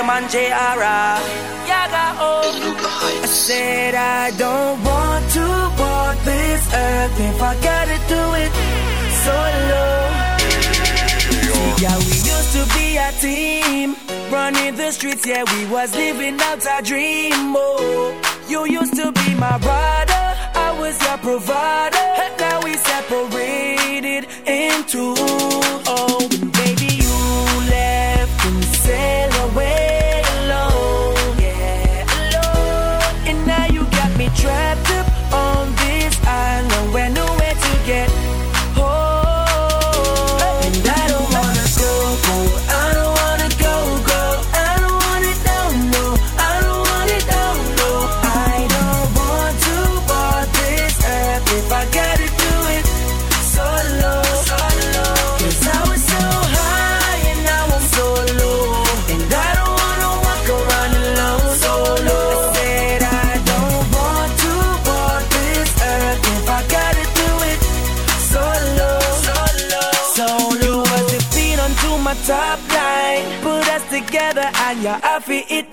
the man JR. Yaga, oh. I said I don't want to walk this earth if I gotta do it solo. Yeah, we used to be a team, running the streets. Yeah, we was living out our dream. Oh, you used to be my brother, I was your provider. Now we separated into oh,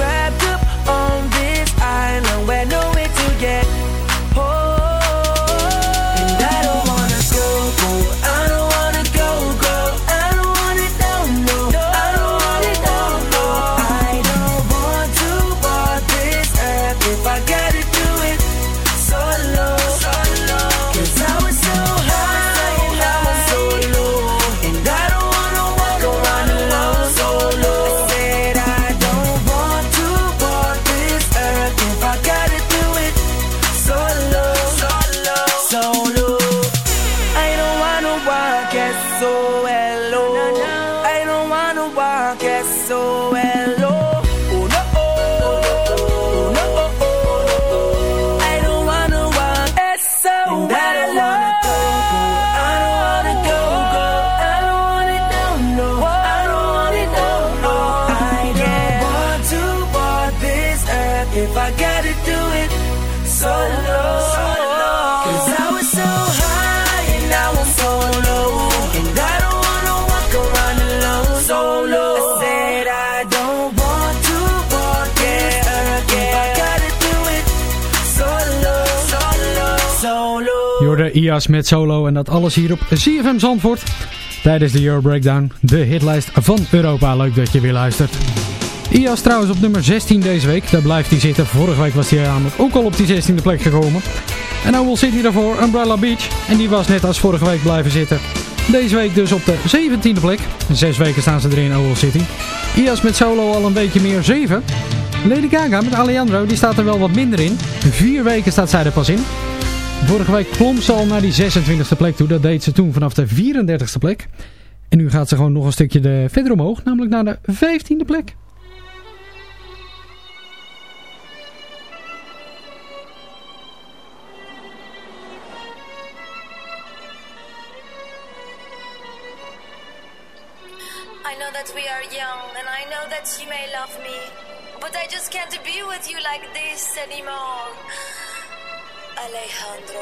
stress IAS met solo en dat alles hier op CFM Zandvoort. Tijdens de Euro Breakdown, de hitlijst van Europa. Leuk dat je weer luistert. IAS trouwens op nummer 16 deze week. Daar blijft hij zitten. Vorige week was hij namelijk ook al op die 16e plek gekomen. En nou zit hij daarvoor Umbrella Beach. En die was net als vorige week blijven zitten. Deze week dus op de 17e plek. Zes weken staan ze erin in Owl City. IAS met solo al een beetje meer 7. Lady Gaga met Alejandro, die staat er wel wat minder in. Vier weken staat zij er pas in. Vorige week klom ze al naar die 26e plek toe. Dat deed ze toen vanaf de 34e plek. En nu gaat ze gewoon nog een stukje de, verder omhoog. Namelijk naar de 15e plek. I know that we are young, and I know that you may love me, but I just can't be with you like this anymore. Alejandro.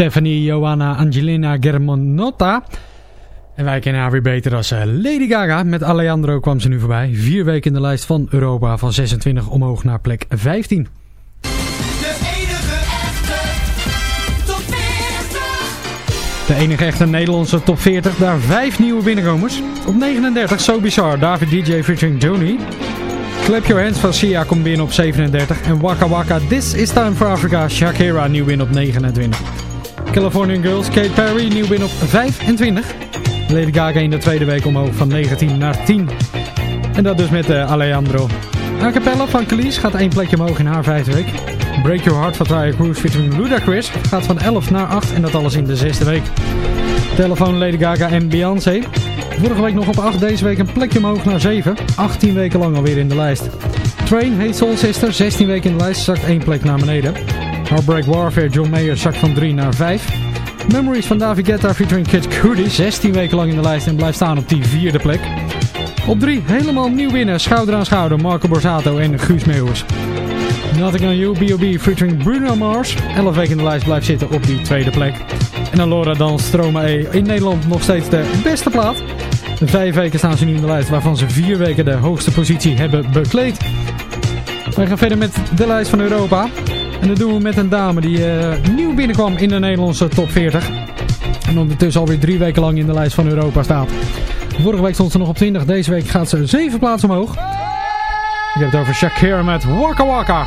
Stephanie Joanna Angelina Germanotta. En wij kennen haar weer beter als eh, Lady Gaga. Met Alejandro kwam ze nu voorbij. Vier weken in de lijst van Europa. Van 26 omhoog naar plek 15. De enige echte top 40. De enige echte Nederlandse top 40. Daar vijf nieuwe binnenkomers. Op 39 So Bizarre. David DJ featuring Joni. Clap Your Hands van Sia komt binnen op 37. En Waka Waka This Is Time for Africa. Shakira nieuw binnen op 29. Californian Girls Kate Perry nieuw binnen op 25. Lady Gaga in de tweede week omhoog van 19 naar 10. En dat dus met eh, Alejandro. A cappella van Khalees gaat één plekje omhoog in haar vijfde week. Break Your Heart van Tyre Cruise featuring Ludacris gaat van 11 naar 8 en dat alles in de zesde week. Telefoon Lady Gaga en Beyoncé. Vorige week nog op 8, deze week een plekje omhoog naar 7. 18 weken lang alweer in de lijst. Train, Hey Soul Sister, 16 weken in de lijst, zakt één plek naar beneden. Heartbreak Warfare, John Mayer, zakt van 3 naar 5. Memories van David Guetta featuring Kid Cudi, 16 weken lang in de lijst en blijft staan op die vierde plek. Op 3, helemaal nieuw winnen, schouder aan schouder, Marco Borsato en Guus Meeuwis. Nothing on You, B.O.B. featuring Bruno Mars. 11 weken in de lijst blijft zitten op die tweede plek. En dan Laura Dan Stromae in Nederland nog steeds de beste plaat. Vijf weken staan ze nu in de lijst, waarvan ze vier weken de hoogste positie hebben bekleed. Wij gaan verder met de lijst van Europa. En dat doen we met een dame die eh, nieuw binnenkwam in de Nederlandse top 40. En ondertussen alweer drie weken lang in de lijst van Europa staat. Vorige week stond ze nog op 20, deze week gaat ze zeven plaatsen omhoog. Ik heb het over Shakira met Waka Waka.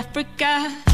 Africa.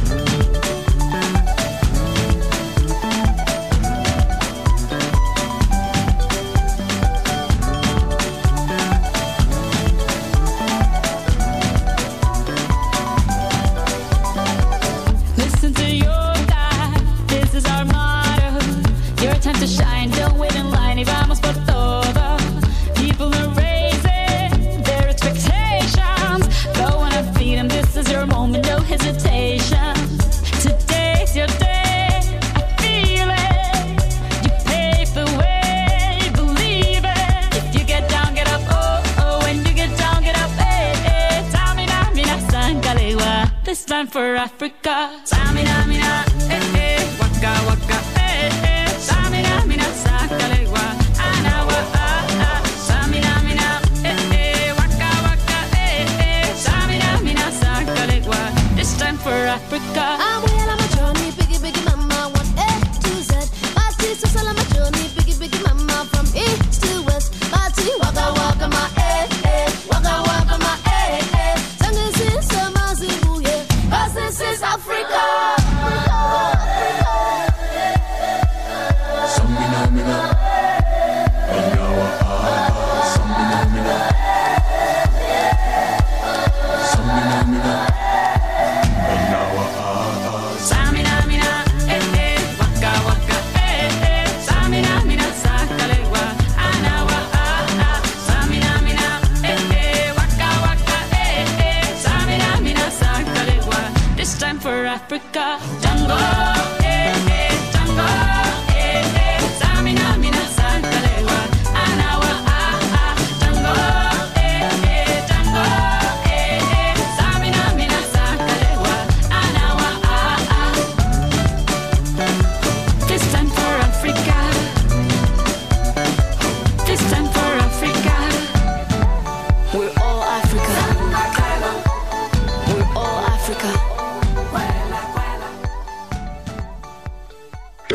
For Africa.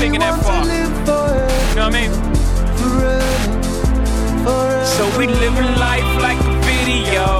Thinking that far. You know what I mean? forever So we living life like a. Video.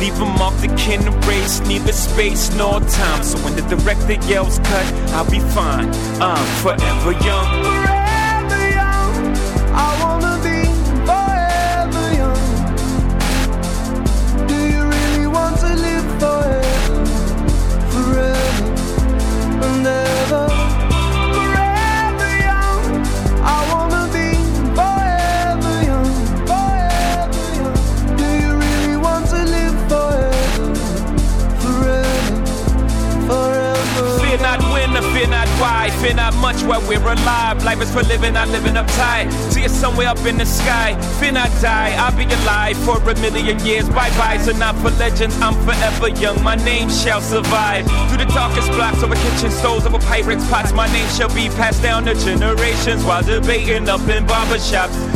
Leave them off the can erase, neither space nor time. So when the director yells cut, I'll be fine. I'm forever young. forever young. Why. fear not much while we're alive. Life is for living, not living uptight. See us somewhere up in the sky. Fear not die, I'll be alive for a million years. Bye bye, so not for legends, I'm forever young. My name shall survive. Through the darkest blocks over kitchen stoves, over pirates' pots, my name shall be passed down to generations while debating up in barbershops.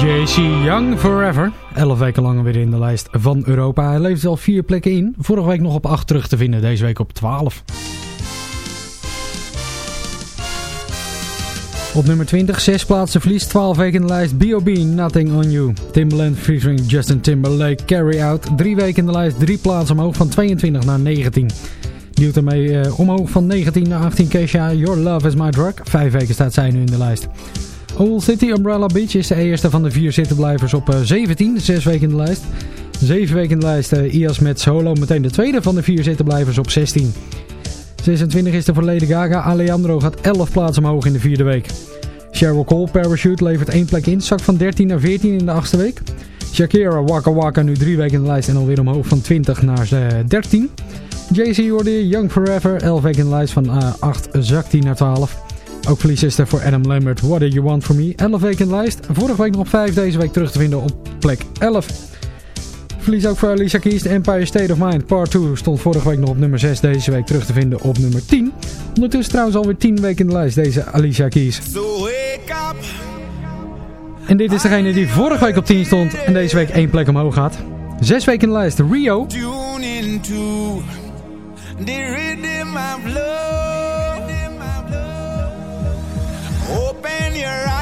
JC Young Forever. 11 weken lang weer in de lijst van Europa. Hij leeft al vier plekken in. Vorige week nog op 8 terug te vinden. Deze week op 12. Op nummer 20, 6 plaatsen verlies, 12 weken in de lijst. B.O.B. Nothing On You. Timbaland featuring Justin Timberlake. Carry Out. 3 weken in de lijst, 3 plaatsen omhoog van 22 naar 19. Duwt ermee eh, omhoog van 19 naar 18 Kesha. Your Love Is My Drug. 5 weken staat zij nu in de lijst. Old City Umbrella Beach is de eerste van de vier zittenblijvers op eh, 17. 6 weken in de lijst. 7 weken in de lijst eh, IAS met Solo. Meteen de tweede van de vier zittenblijvers op 16. 26 is de Lady Gaga. Alejandro gaat 11 plaatsen omhoog in de vierde week. Sheryl Cole Parachute levert één plek in. Zak van 13 naar 14 in de achtste week. Shakira Waka Waka nu drie weken in de lijst en alweer omhoog van 20 naar eh, 13. Jay-Z hoorde Young Forever. 11 weken in lijst van eh, 8 zakt hij naar 12. Ook verlies is er voor Adam Lambert. What Do You Want From Me? 11 weken lijst. Vorige week nog op 5. Deze week terug te vinden op plek 11. Verlies ook voor Alicia Keys. The Empire State of Mind Part 2 stond vorige week nog op nummer 6. Deze week terug te vinden op nummer 10. Ondertussen trouwens alweer 10 weken in de lijst. Deze Alicia Keys. En dit is degene die vorige week op 10 stond. En deze week één plek omhoog gaat. Zes weken in de lijst. Rio. Tune into the rhythm of love. Open your eyes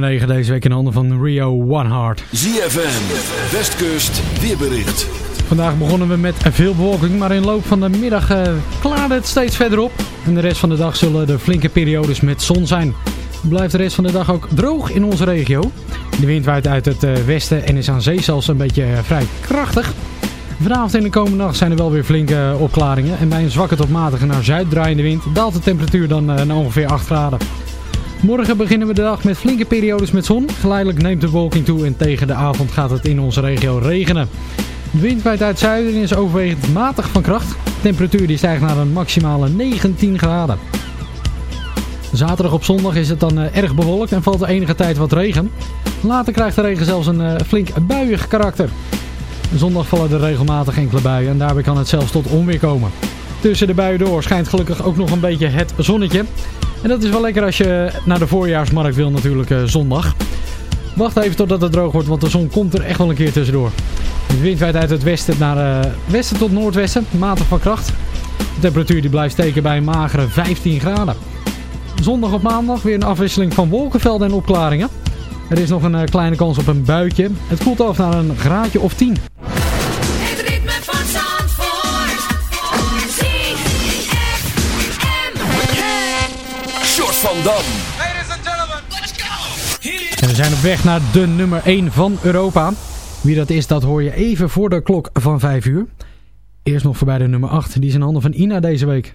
nummer 9 deze week in handen van Rio One Heart. ZFM, Westkust, weerbericht. Vandaag begonnen we met veel bewolking, maar in loop van de middag uh, klaarde het steeds verder op. En de rest van de dag zullen er flinke periodes met zon zijn. Blijft de rest van de dag ook droog in onze regio. De wind waait uit het uh, westen en is aan zee zelfs een beetje uh, vrij krachtig. Vanavond en de komende nacht zijn er wel weer flinke opklaringen. En bij een zwakke tot matige naar zuid draaiende wind daalt de temperatuur dan naar ongeveer 8 graden. Morgen beginnen we de dag met flinke periodes met zon. Geleidelijk neemt de wolking toe en tegen de avond gaat het in onze regio regenen. De wind waait uit zuiden en is overwegend matig van kracht. De temperatuur die stijgt naar een maximale 19 graden. Zaterdag op zondag is het dan uh, erg bewolkt en valt er enige tijd wat regen. Later krijgt de regen zelfs een uh, flink buiig karakter. Zondag vallen er regelmatig enkele buien en daarbij kan het zelfs tot onweer komen. Tussen de buien door schijnt gelukkig ook nog een beetje het zonnetje. En dat is wel lekker als je naar de voorjaarsmarkt wil natuurlijk uh, zondag. Wacht even totdat het droog wordt, want de zon komt er echt wel een keer tussendoor. De wind waait uit het westen naar uh, westen tot noordwesten, matig van kracht. De temperatuur die blijft steken bij een magere 15 graden. Zondag op maandag weer een afwisseling van wolkenvelden en opklaringen. Er is nog een uh, kleine kans op een buitje. Het koelt af naar een graadje of 10. Dam. En we zijn op weg naar de nummer 1 van Europa. Wie dat is, dat hoor je even voor de klok van 5 uur. Eerst nog voorbij de nummer 8. Die is in handen van Ina deze week.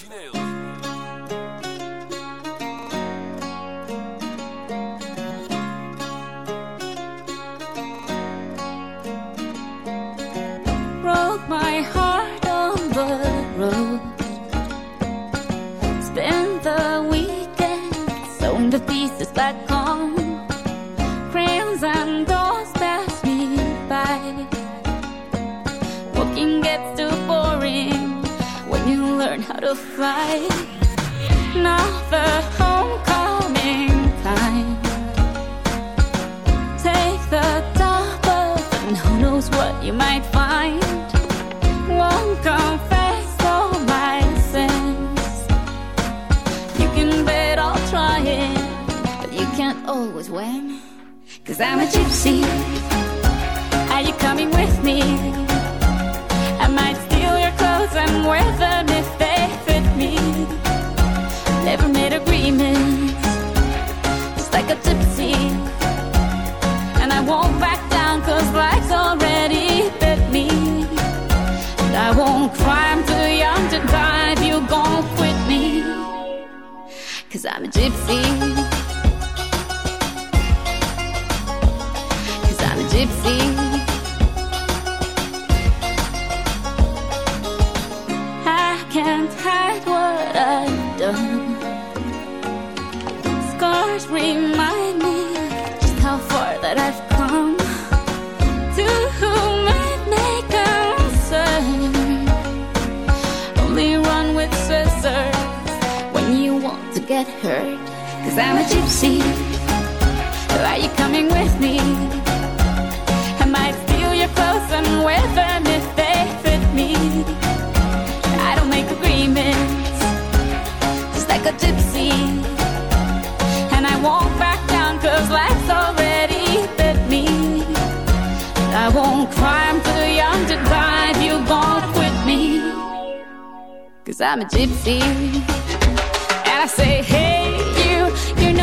Cause I'm a gypsy. Are you coming with me? I might steal your clothes and wear them if they fit me. I don't make agreements, just like a gypsy. And I won't back down cause life's already bit me. I won't cry, I'm too young to die if you gon' quit me. Cause I'm a gypsy. And I say, hey,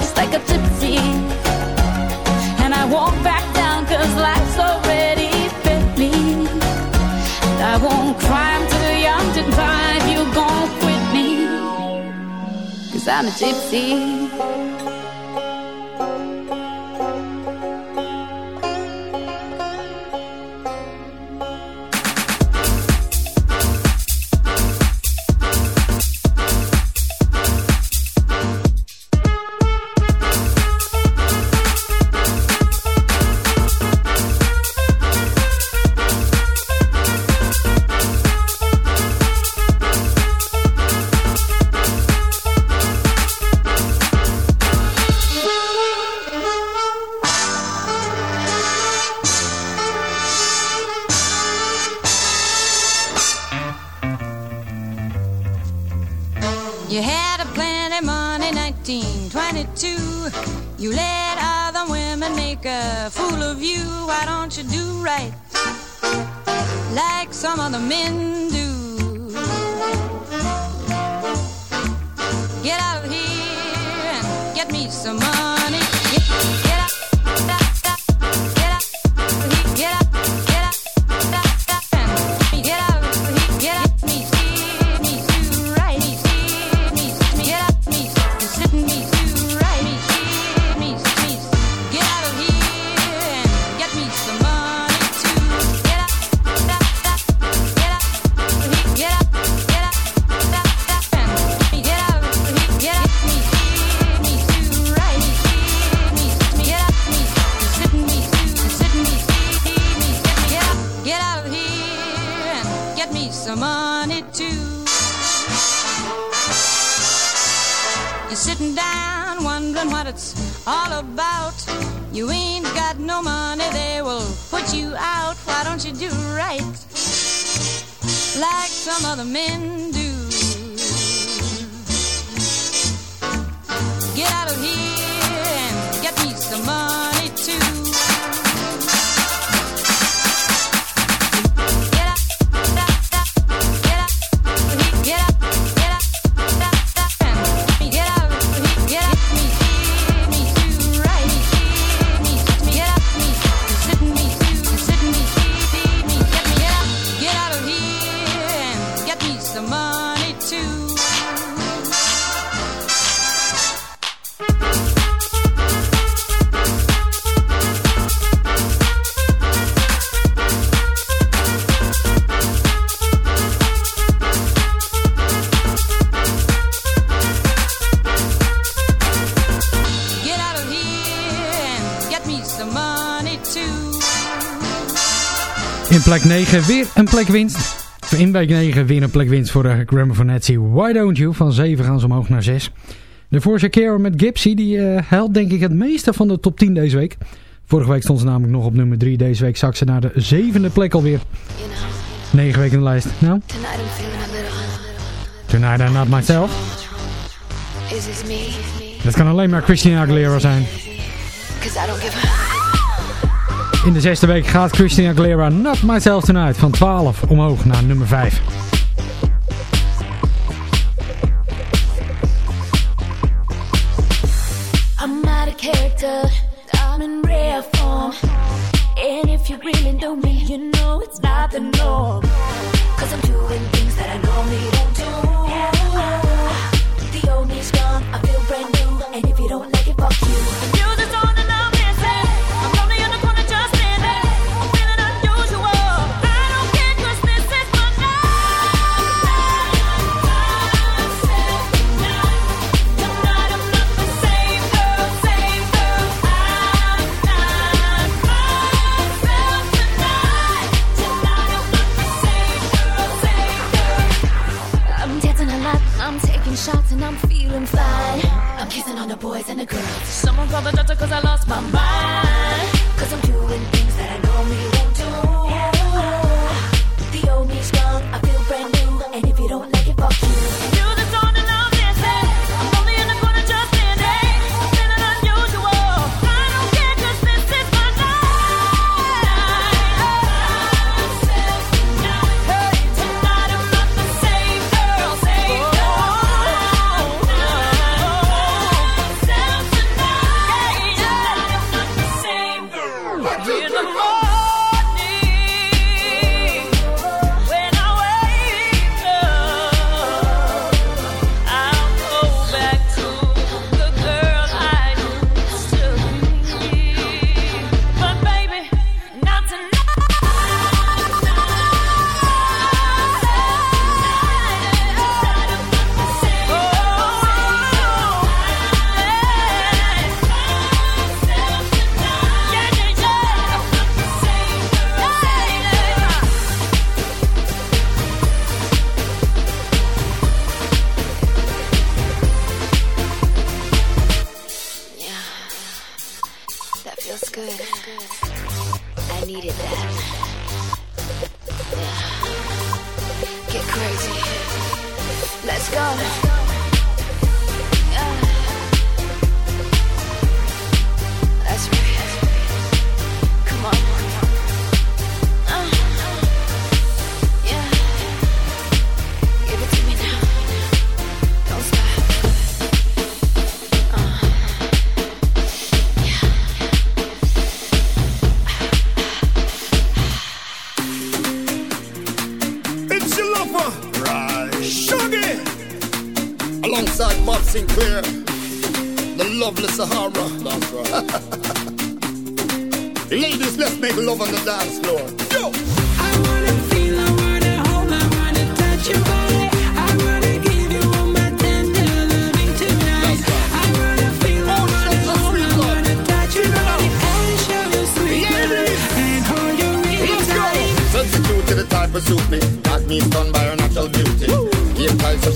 just like a gypsy. And I won't back down cause life's already me. I won't to you gon' quit me. Cause I'm a gypsy. You let other women make a fool of you. Why don't you do right like some other men do? Get out here and get me some money. Get plek 9 weer een plek winst. In week 9 weer een plek winst voor uh, Grammar van. Why Don't You? Van 7 gaan ze omhoog naar 6. De Shakira met Gypsy, die uh, helpt denk ik het meeste van de top 10 deze week. Vorige week stond ze namelijk nog op nummer 3. Deze week zak ze naar de zevende plek alweer. 9 weken in de lijst. Nou, Tonight I'm Not Myself. Dat kan alleen maar Christina Aguilera zijn. In de zesde week gaat Christina Aguilera Not Myself Tonight van 12 omhoog naar nummer 5. I'm out of character. I'm in rare form. And if you really know me, you know it's not the norm. Cause I'm doing things that I normally don't do. The old me's gone, I feel brand new. And if you don't like it, fuck you. I'm taking shots and I'm feeling fine. I'm kissing on the boys and the girls. Someone call the doctor cause I lost my mind. Cause I'm doing things Sinclair, the lovely Sahara. That's right. Ladies, let's make love on the dance floor. Yo! I wanna feel, I wanna hold, I wanna touch your body. Substitute to the type suit me That by her natural beauty Woo!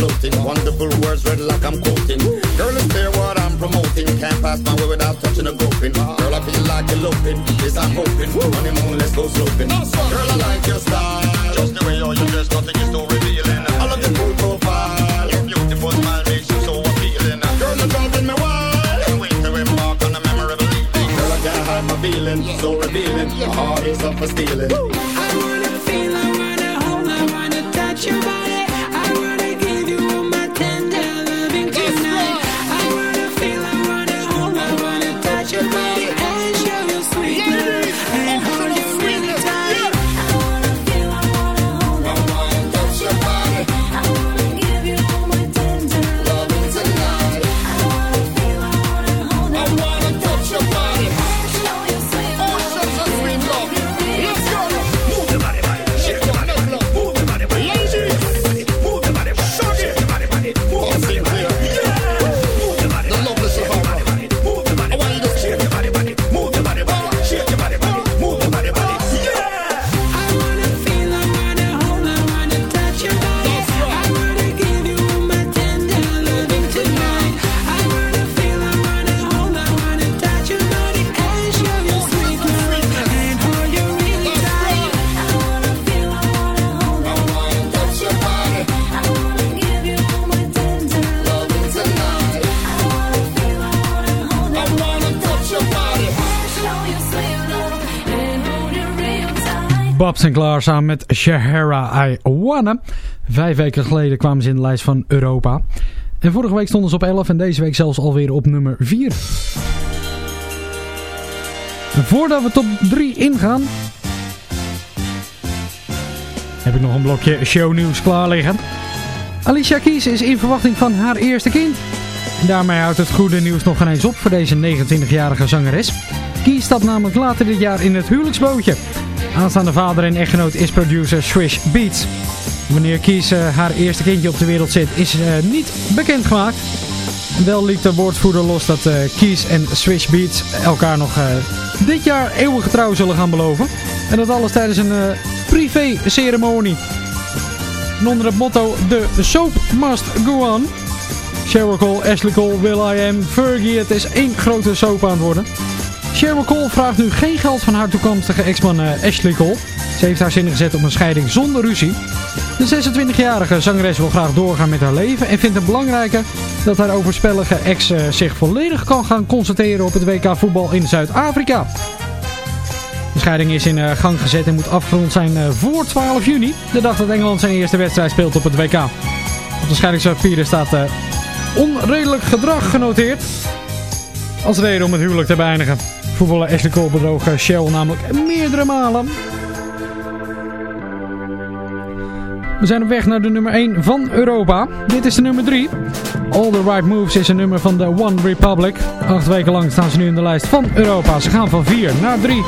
Floating. Wonderful words read like I'm quoting. Girl, it's clear what I'm promoting. Can't pass my way without touching a groping. Girl, I feel like eloping. Yes, I'm hoping. Honeymoon, let's go sloping. Girl, I like your style. Just the way you're dressed, nothing is so revealing. I love your cool profile. Your beautiful smile makes you so appealing. Girl, you're driving me wild. Can't wait to embark on a memorable evening. Girl, I can't hide my feeling. So revealing. My heart is up for stealing. Sinclair samen met Shahara I Wanna. Vijf weken geleden kwamen ze in de lijst van Europa. En vorige week stonden ze op 11 en deze week zelfs alweer op nummer 4. Voordat we top 3 ingaan... heb ik nog een blokje shownieuws klaar liggen. Alicia Keys is in verwachting van haar eerste kind. Daarmee houdt het goede nieuws nog ineens op voor deze 29-jarige zangeres. Keys stapt namelijk later dit jaar in het huwelijksbootje. Aanstaande vader en echtgenoot is producer Swish Beats. Wanneer Keys eh, haar eerste kindje op de wereld zet is eh, niet bekendgemaakt. Wel liet de woordvoerder los dat eh Keys en Swish Beats elkaar nog dit jaar eeuwig trouw zullen gaan beloven. En dat alles tijdens een eh, privé ceremonie. En onder het motto The Soap Must Go On. Cheryl Cole, Ashley Cole, Will I Am, Fergie. Het is één grote soap aan het worden. Cheryl Cole vraagt nu geen geld van haar toekomstige ex-man eh, Ashley Cole. Ze heeft haar zinnen gezet op een scheiding zonder ruzie. De 26-jarige zangeres wil graag doorgaan met haar leven en vindt het belangrijker dat haar overspellige ex eh, zich volledig kan gaan concentreren op het WK voetbal in Zuid-Afrika. De scheiding is in eh, gang gezet en moet afgerond zijn voor 12 juni, de dag dat Engeland zijn eerste wedstrijd speelt op het WK. Op de scheidingspapieren staat onredelijk gedrag genoteerd. Als reden om het huwelijk te beëindigen. Voetballer Ashley Cole bedroog eh, Cheryl namelijk meerdere malen. We zijn op weg naar de nummer 1 van Europa. Dit is de nummer 3. All the Right Moves is een nummer van de One Republic. Acht weken lang staan ze nu in de lijst van Europa. Ze gaan van 4 naar 3.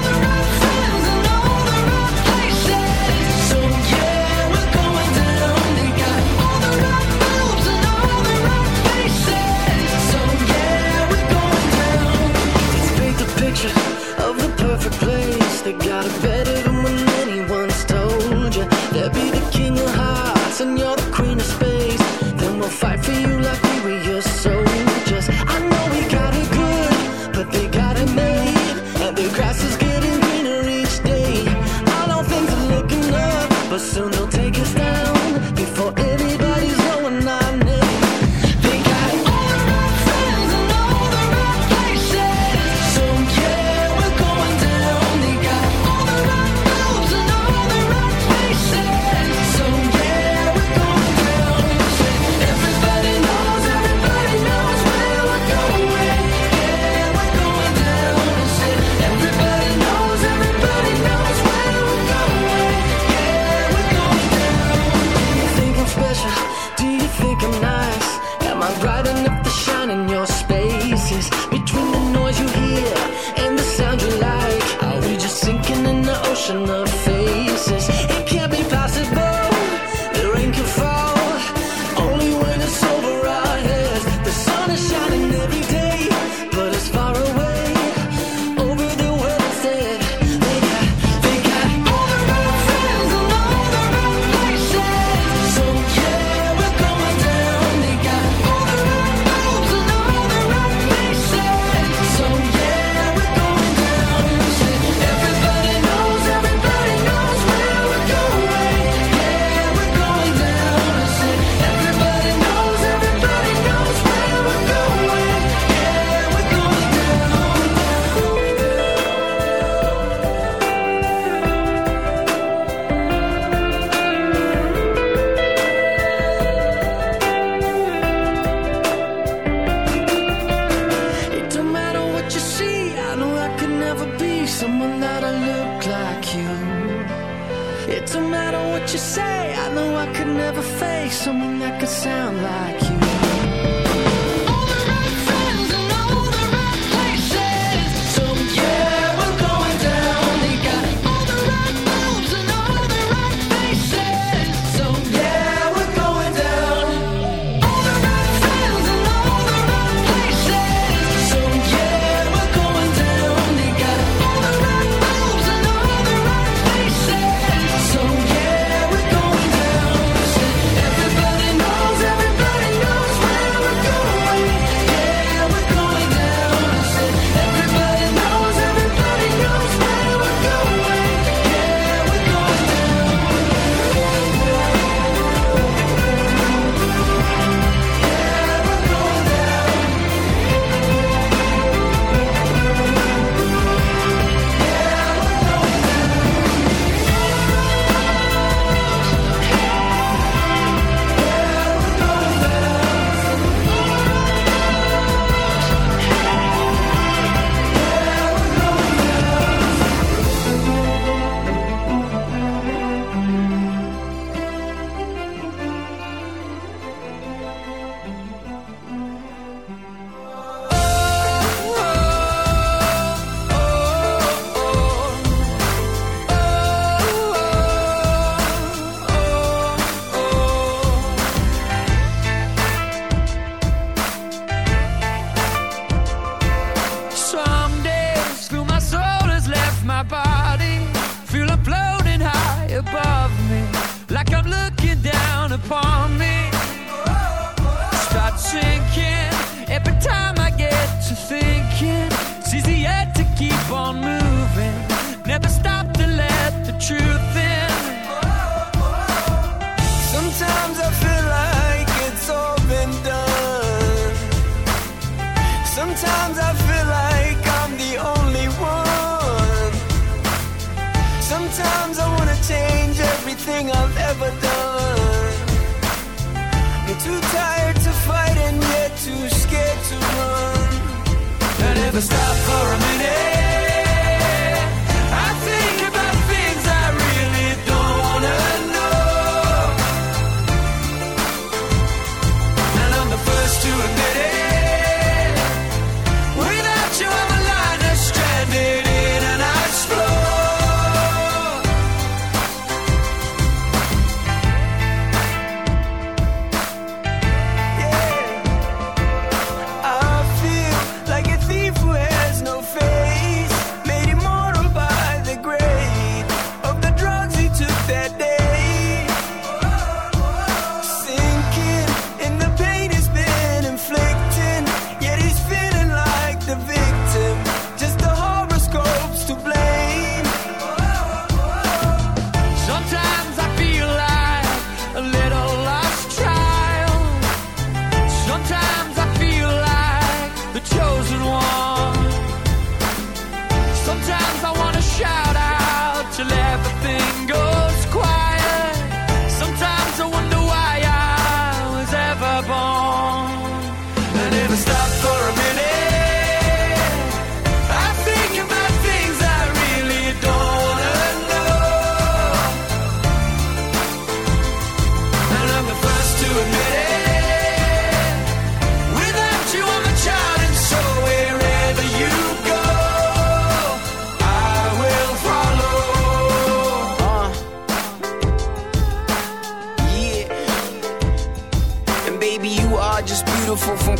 Sometimes I feel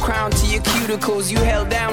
crown to your cuticles. You held down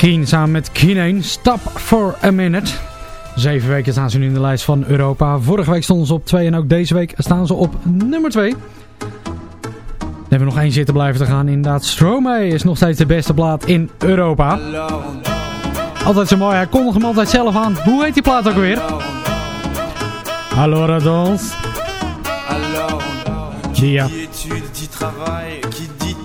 Keen samen met Kineen, Stop for a Minute. Zeven weken staan ze nu in de lijst van Europa. Vorige week stonden ze op 2 en ook deze week staan ze op nummer 2. Dan hebben we nog één zitten blijven te gaan. Inderdaad, Stromae is nog steeds de beste plaat in Europa. Altijd zo mooi, hij kondigt hem altijd zelf aan. Hoe heet die plaat ook weer? Alors, dans. Alors,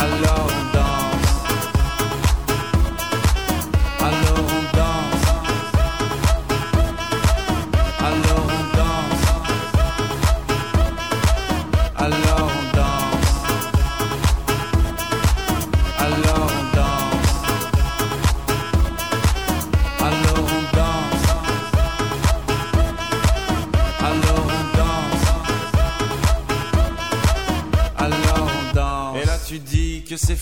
alone.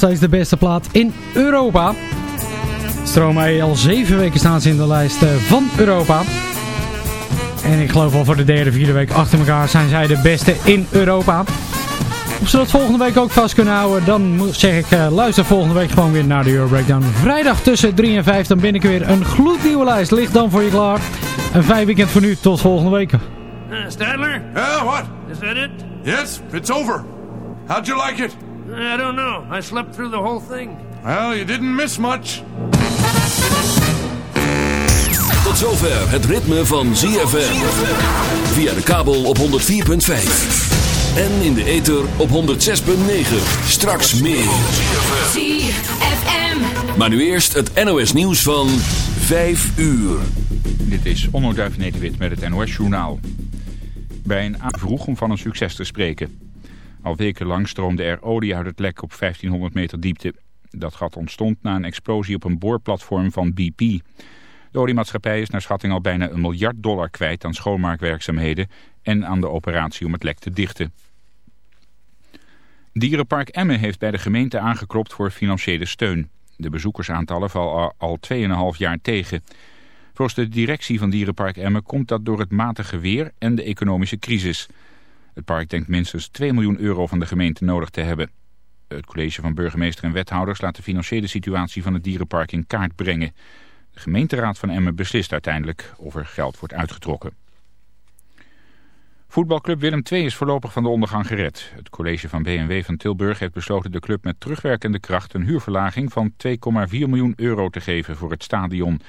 Steeds de beste plaat in Europa. Stromae, al zeven weken staan ze in de lijst eh, van Europa. En ik geloof al voor de derde, vierde week achter elkaar zijn zij de beste in Europa. Of ze dat volgende week ook vast kunnen houden, dan moet- zeg ik eh, luister volgende week gewoon weer naar de Euro Breakdown. Vrijdag tussen 3 en 5, dan ben ik weer een gloednieuwe lijst. Ligt dan voor je klaar. Een fijn weekend voor nu, tot volgende week. Uh, Stadler? What? Is that it? Yes, it's over. How'd you like it? I don't know. I slept through the whole thing. Well, you didn't miss much. Tot zover het ritme van ZFM. Via de kabel op 104.5. En in de ether op 106.9. Straks meer. ZFM. Maar nu eerst het NOS nieuws van 5 uur. Dit is Onno Duiven-Nederwit met het NOS-journaal. Bij een aan vroeg om van een succes te spreken. Al wekenlang stroomde er olie uit het lek op 1500 meter diepte. Dat gat ontstond na een explosie op een boorplatform van BP. De oliemaatschappij is naar schatting al bijna een miljard dollar kwijt aan schoonmaakwerkzaamheden en aan de operatie om het lek te dichten. Dierenpark Emmen heeft bij de gemeente aangeklopt voor financiële steun. De bezoekersaantallen vallen al 2,5 jaar tegen. Volgens de directie van Dierenpark Emmen komt dat door het matige weer en de economische crisis. Het park denkt minstens 2 miljoen euro van de gemeente nodig te hebben. Het college van burgemeester en wethouders laat de financiële situatie van het dierenpark in kaart brengen. De gemeenteraad van Emmen beslist uiteindelijk of er geld wordt uitgetrokken. Voetbalclub Willem II is voorlopig van de ondergang gered. Het college van BNW van Tilburg heeft besloten de club met terugwerkende kracht een huurverlaging van 2,4 miljoen euro te geven voor het stadion.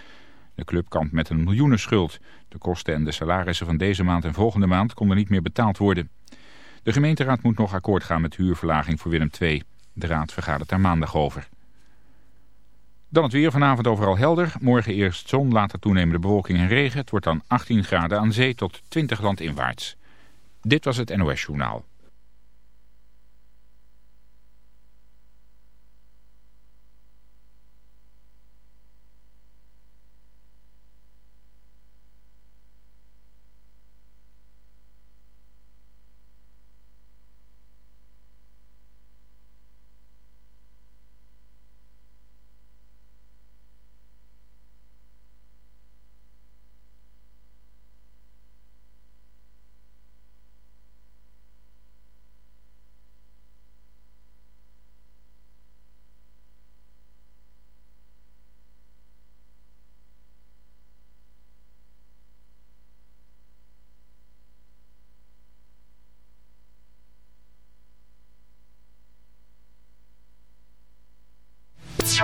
De club kampt met een miljoenenschuld. De kosten en de salarissen van deze maand en volgende maand konden niet meer betaald worden. De gemeenteraad moet nog akkoord gaan met huurverlaging voor Willem II. De raad vergadert daar maandag over. Dan het weer vanavond overal helder. Morgen eerst zon, later toenemende bewolking en regen. Het wordt dan 18 graden aan zee tot 20 landinwaarts. Dit was het NOS Journaal.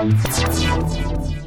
違う違う違う。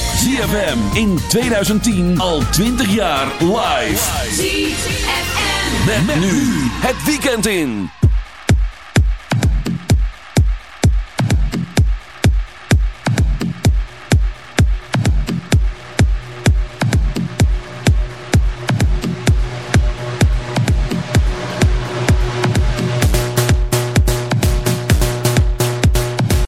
ZFM in 2010 al 20 jaar live. ZFM. Met, met nu het weekend in.